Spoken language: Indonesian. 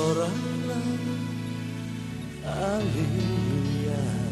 seorang lain Haleluya